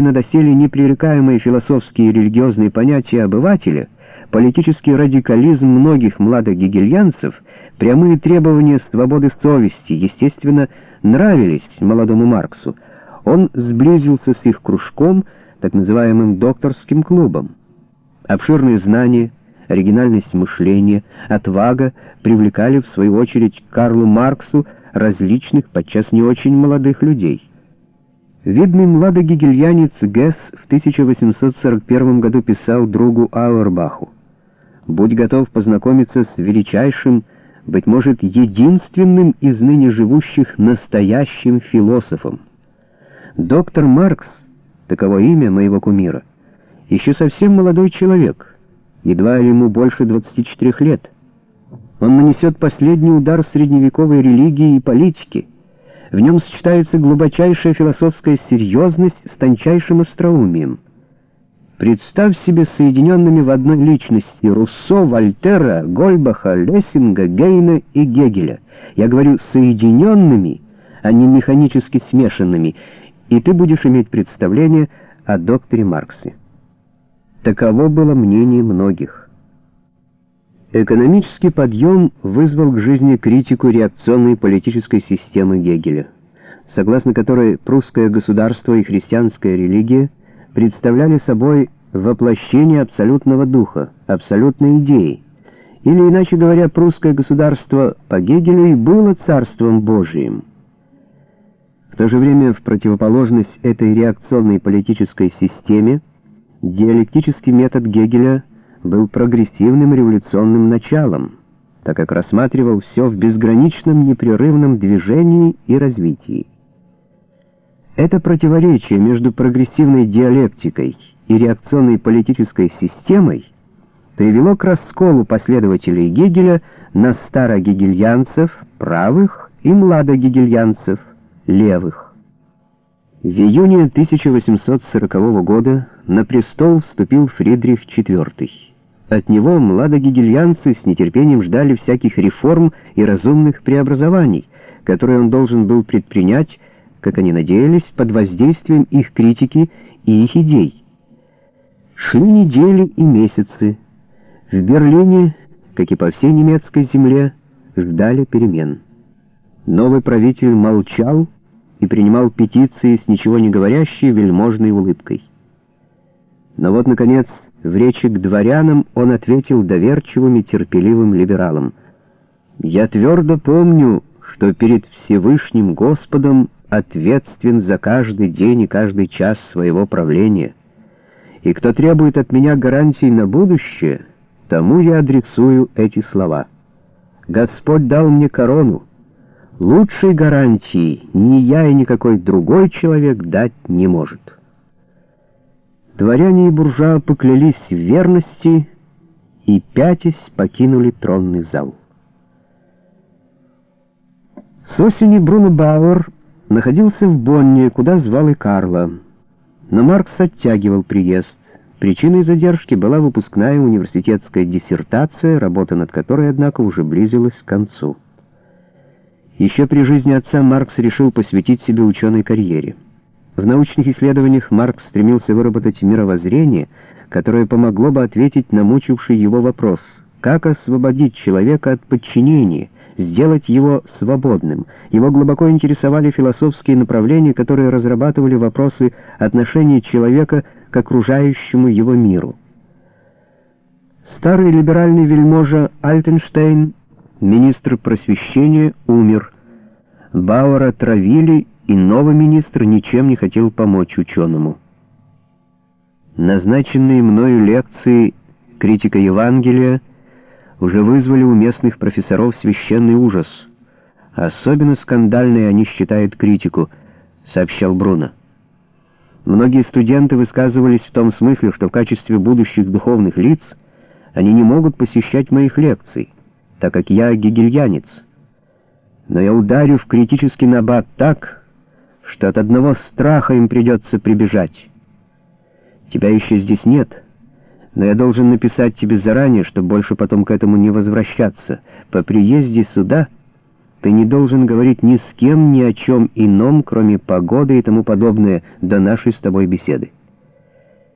на доселе непререкаемые философские и религиозные понятия обывателя, политический радикализм многих младогегельянцев, прямые требования свободы совести, естественно, нравились молодому Марксу. Он сблизился с их кружком, так называемым докторским клубом. Обширные знания, оригинальность мышления, отвага привлекали в свою очередь Карлу Марксу различных, подчас не очень молодых людей. Видный младогегельянец Гесс в 1841 году писал другу Ауэрбаху «Будь готов познакомиться с величайшим, быть может, единственным из ныне живущих настоящим философом. Доктор Маркс, таково имя моего кумира, еще совсем молодой человек, едва ли ему больше 24 лет. Он нанесет последний удар средневековой религии и политики. В нем сочетается глубочайшая философская серьезность с тончайшим остроумием. Представь себе соединенными в одной личности Руссо, Вольтера, Гольбаха, Лессинга, Гейна и Гегеля. Я говорю соединенными, а не механически смешанными, и ты будешь иметь представление о докторе Марксе. Таково было мнение многих. Экономический подъем вызвал к жизни критику реакционной политической системы Гегеля, согласно которой прусское государство и христианская религия представляли собой воплощение абсолютного духа, абсолютной идеи. Или, иначе говоря, прусское государство по Гегелю и было царством Божиим. В то же время в противоположность этой реакционной политической системе Диалектический метод Гегеля был прогрессивным революционным началом, так как рассматривал все в безграничном непрерывном движении и развитии. Это противоречие между прогрессивной диалектикой и реакционной политической системой привело к расколу последователей Гегеля на старогегельянцев, правых, и младогегельянцев, левых. В июне 1840 года на престол вступил Фридрих IV. От него младогигельянцы с нетерпением ждали всяких реформ и разумных преобразований, которые он должен был предпринять, как они надеялись, под воздействием их критики и их идей. Шли недели и месяцы. В Берлине, как и по всей немецкой земле, ждали перемен. Новый правитель молчал и принимал петиции с ничего не говорящей вельможной улыбкой. Но вот, наконец, в речи к дворянам он ответил доверчивым и терпеливым либералам. «Я твердо помню, что перед Всевышним Господом ответственен за каждый день и каждый час своего правления. И кто требует от меня гарантий на будущее, тому я адресую эти слова. Господь дал мне корону, Лучшей гарантии ни я и никакой другой человек дать не может. Дворяне и буржуа поклялись в верности и, пятясь, покинули тронный зал. С осени Бруно Бауэр находился в Бонне, куда звал и Карла. Но Маркс оттягивал приезд. Причиной задержки была выпускная университетская диссертация, работа над которой, однако, уже близилась к концу. Еще при жизни отца Маркс решил посвятить себе ученой карьере. В научных исследованиях Маркс стремился выработать мировоззрение, которое помогло бы ответить на мучивший его вопрос, как освободить человека от подчинения, сделать его свободным. Его глубоко интересовали философские направления, которые разрабатывали вопросы отношения человека к окружающему его миру. Старый либеральный вельможа Альтенштейн министр просвещения умер. Бауэра травили, и новый министр ничем не хотел помочь ученому. Назначенные мною лекции «Критика Евангелия» уже вызвали у местных профессоров священный ужас. Особенно скандальной они считают критику, сообщал Бруно. Многие студенты высказывались в том смысле, что в качестве будущих духовных лиц они не могут посещать моих лекций так как я гегельянец. Но я ударю в критический набат так, что от одного страха им придется прибежать. Тебя еще здесь нет, но я должен написать тебе заранее, чтобы больше потом к этому не возвращаться. По приезде сюда Ты не должен говорить ни с кем ни о чем ином, кроме погоды и тому подобное, до нашей с тобой беседы.